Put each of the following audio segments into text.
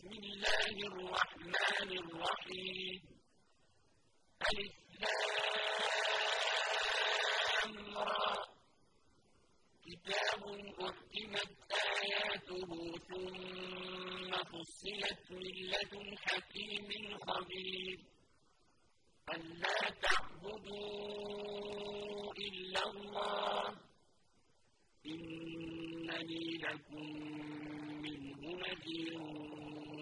بسم الله الرحمن الرحيم. ألف كتاب أحكمت آياته ثم فصلت من لدن حكيم خبير. ألا تعبدوا إلا الله. إنني لكم منه نذير.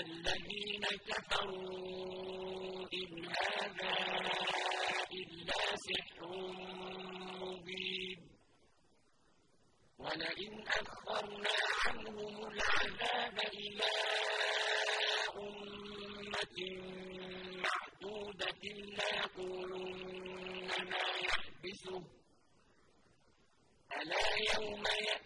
الذين كفروا إن هذا إلا سحر مبين. ولئن أخرنا عنهم العذاب إلى أمة معدودة ليقولن ما يحبسه ألا يوم يأتيهم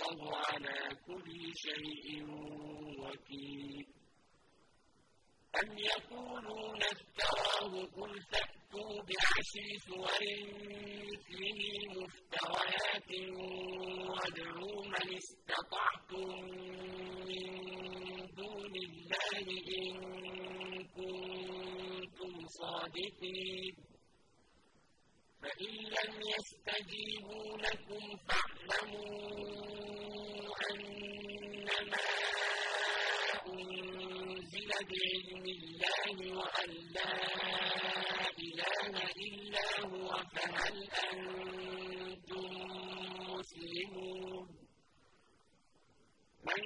والله على كل شيء وكيل. أم يقولون افتراه قل فأتوا بعشر سور مثله مفتريات وادعوا من استطعتم من دون الله إن كنتم صادقين. فإن لم يستجيبوا لكم فاعلموا أنما أنزل بعلم الله وأن لا إله إلا هو فهل أنتم مسلمون؟ من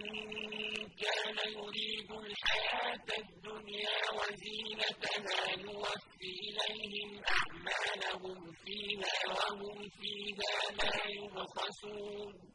كان يريد الحياة الدنيا وزينتها نوفي إليهم أعمالهم فيها وهم فيها لا يبخسون.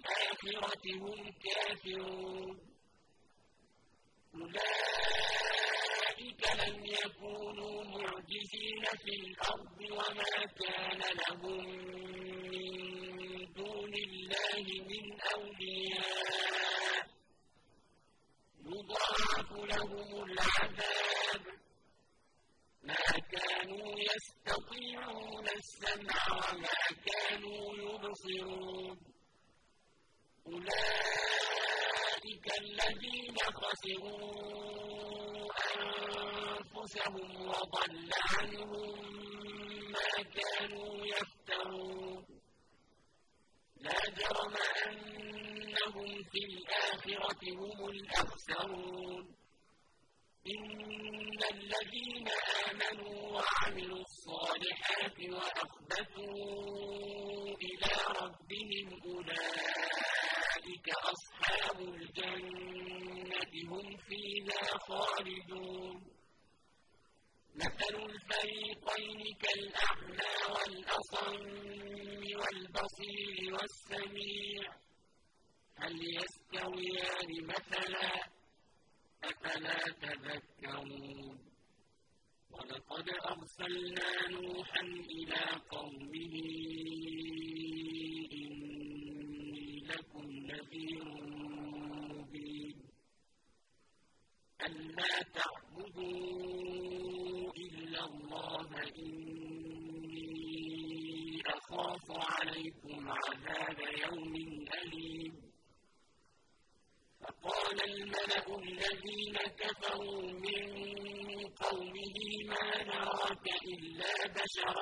بالآخرة هم كافرون. أولئك لم يكونوا معجزين في الأرض وما كان لهم من دون الله من أولياء.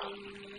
Amen.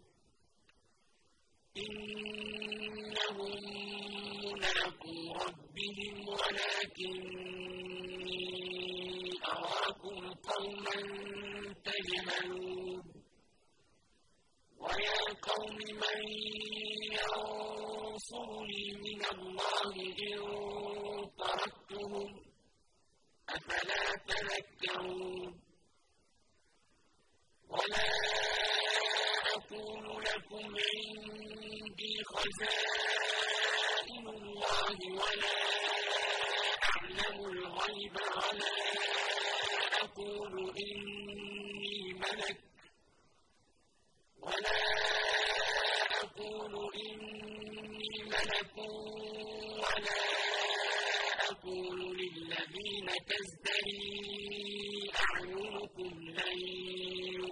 إنهم ملاقو ربهم ولكني أراكم قوما تجهلون ويا قوم من ينصرني من الله إن طردتهم أفلا تذكرون ولا أقول لكم عندي خزائن الله ولا أعلم الغيب ولا أقول إني ملك ولا أقول إني ملك ولا أقول للذين تزدري أعينكم لن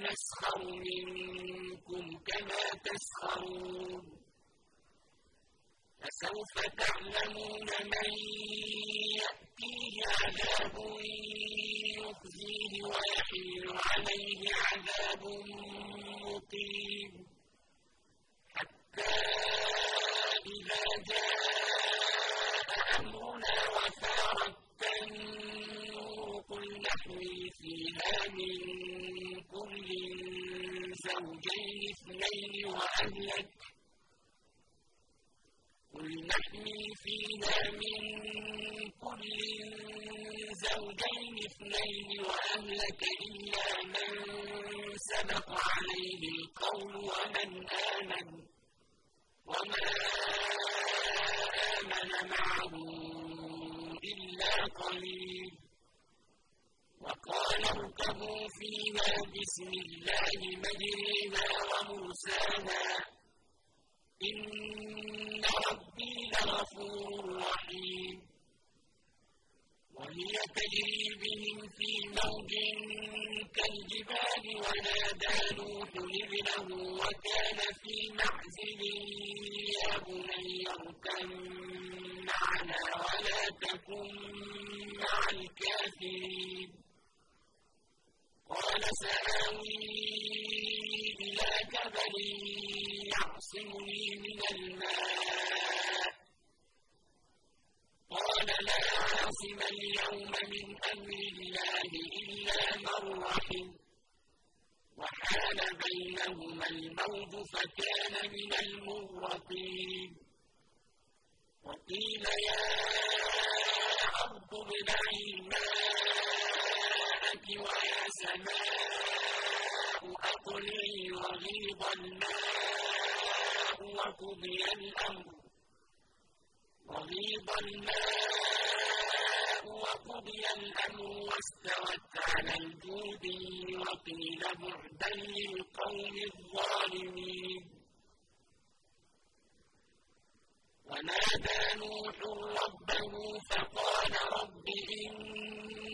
نسخر منكم كما تسخرون. فسوف تعلمون من يأتيه عذاب يخزيه ويحيل عليه عذاب مقيم. حتى إِذَا جَاءَ نَحْمِلُ فِيهَا مِن كُلٍّ زَوْجَيْنِ اثْنَيْنِ وَأَهْلَكَ. قُلْ نَحْمِلُ فِيهَا مِن كُلٍّ زَوْجَيْنِ اثْنَيْنِ وَأَهْلَكَ إِلَّا مَن سَبَقَ عَلَيْهِ الْقَوْلُ وَمَنْ آمَنَ وما آمن معه إلا قليل. وقال اركبوا فيها بسم الله مجريها ومرساها. إن ربي لغفور رحيم. وهي تجري بهم في موج كالجبال ونادى نوح ابنه وكان في معزل يا بني اركب قال سآوي إلى جبل يعصمني من الماء قال لا عاصم اليوم من أمر الله إلا من رحم وحال بينهما الموج فكان من المغرقين وقيل يا أرض ابلعي ماءك ويا سماء أقلعي وغيض الماء وقضي الأمر وغيض الماء وقضي الأمر واستوت على الجود وقيل بعدا للقوم الظالمين ونادى نوح ربه فقال رب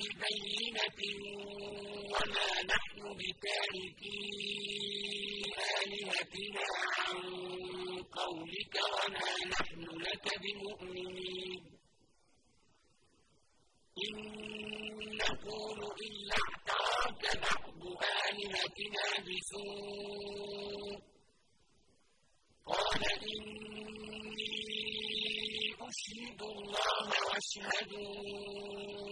ببينة وما نحن بتاركي آلهتنا عن قولك وما نحن لك بمؤمنين. إن نقول إلا اعتراك بعض آلهتنا بسوء. قال إني أشهد الله واشهدوا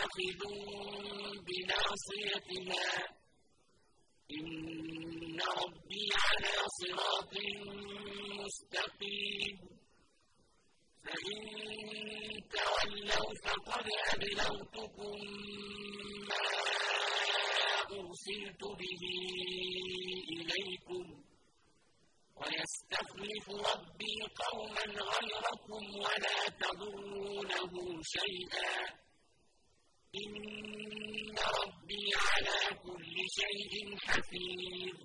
آخذ بناصيتها إن ربي على صراط مستقيم. فإن تولوا فقد أبلغتكم ما أرسلت به إليكم. ويستخلف ربي قوما غيركم ولا تضرونه شيئا. إن ربي على كل شيء حفيظ.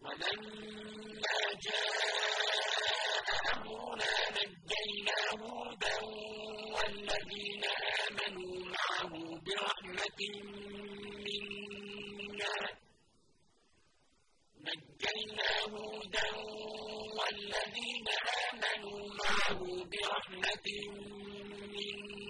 ولما جاء أمرنا نجينا هودا والذين آمنوا معه برحمة منا نجينا هودا والذين آمنوا معه برحمة منا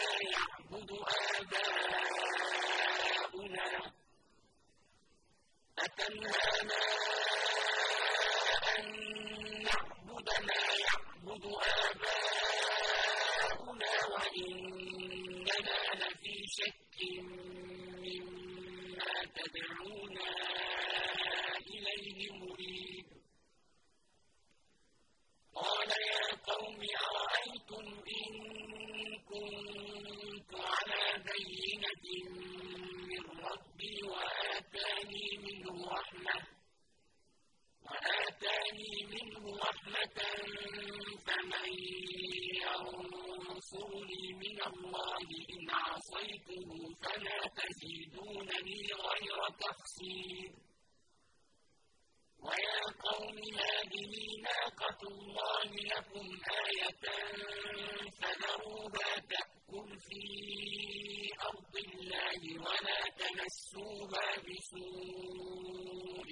ما يعبد آباؤنا أتنهانا أن نعبد ما يعبد آباؤنا وإننا لفي شك مما تدعونا إليه مريد قال يا قوم أرأيتم إن كنت على بينة من ربي وآتاني منه رحمة وآتاني منه رحمة فمن ينصرني من الله إن عصيته فلا تزيدونني غير تخسير ويا قوم هذه ناقة الله لكم آية فذروها تأكل في أرض الله ولا تمسوها بسوء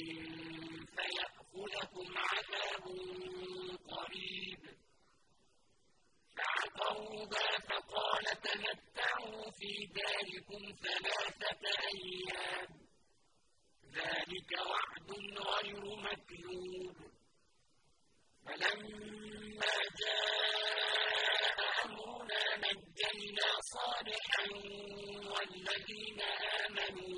فيأخذكم عذاب قريب فعقروها فقال تمتعوا في داركم ثلاثة أيام ذلك وعد غير مكذوب فلما جاء أمرنا نجينا صالحا والذين آمنوا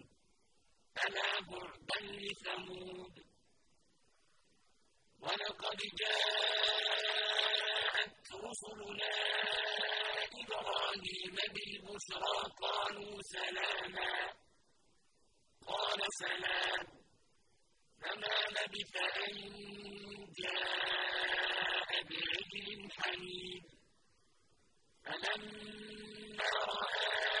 ألا بعدا لثمود ولقد جاءت رسلنا إبراهيم بالبشرى قالوا سلاما. قال سلام. فما لبث أن جاء بعجل حنيف. فلما رأى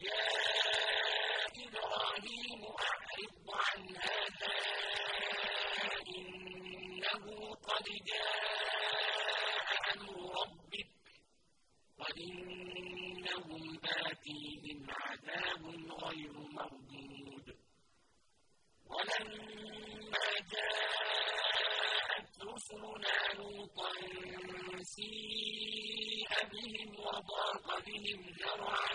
يا إبراهيم أعرض عن هذا إنه قد جاء أمر ربك وإنهم آتيهم عذاب غير مردود. ولما جاءت رسلنا لوطا سيء بهم وضاق بهم ذرعا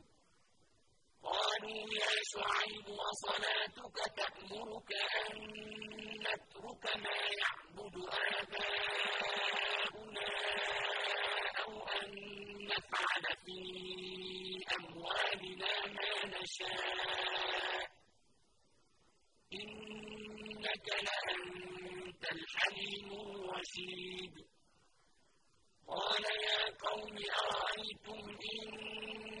قالوا يا شعيب يأمرك أن نترك ما يعبد آباؤنا أو أن نفعل في أموالنا ما نشاء. إنك لأنت الحليم الرشيد. قال يا قوم أرأيتم إن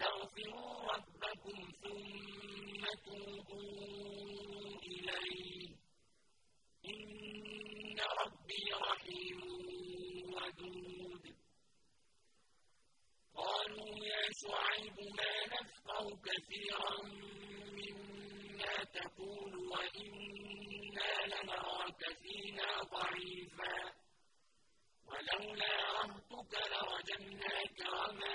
واستغفروا ربكم ثم توبوا إليه. إن ربي رحيم ودود. قالوا يا شعيب ما نفقه كثيرا مما تقول وإنا لنراك فينا ضعيفا. ولولا رهتك لرجمناك وما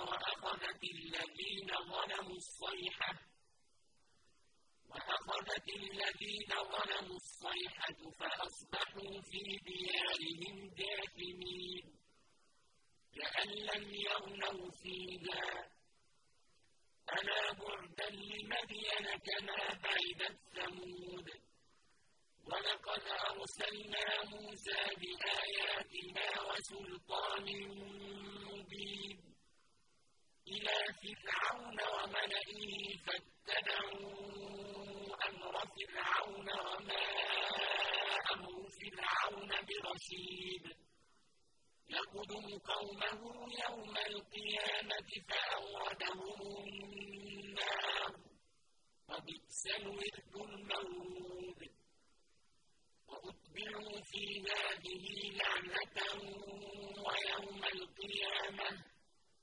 وأخذت الذين ظلموا الصيحة وأخذت الذين ظلموا الصيحة فأصبحوا في ديارهم جاثمين كأن لم يغنوا فيها. ألا بعدا لمدين كما بعدت ثمود. ولقد أرسلنا موسى بآياتنا وسلطان مبين. إلى فرعون وملئه فاتبعوا أمر فرعون وما أمر فرعون برشيد. يقدم قومه يوم القيامة فأوردهم النار. وبئس الورد المورود. وأتبعوا في هذه لعنة ويوم القيامة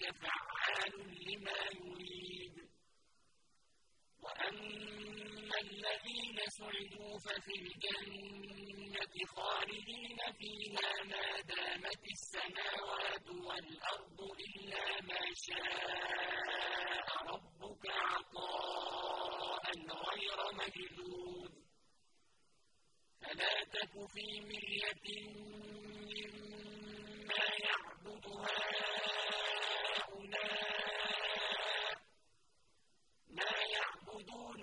فعال لما يريد. وأما الذين سعدوا ففي الجنة خالدين فيها ما دامت السماوات والأرض إلا ما شاء ربك عطاء غير مجدود فلا تك في مرية مما يعبد هؤلاء ما يعبدون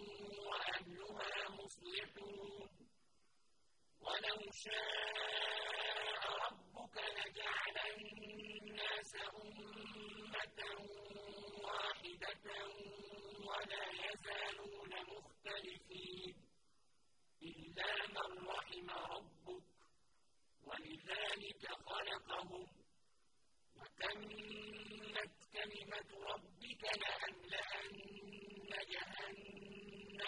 وأهلها مصلحون. ولو شاء ربك لجعل الناس أمة واحدة ولا يزالون مختلفين. إلا من رحم ربك ولذلك خلقهم. وتمت كلمة ربك لأملأن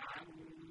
عن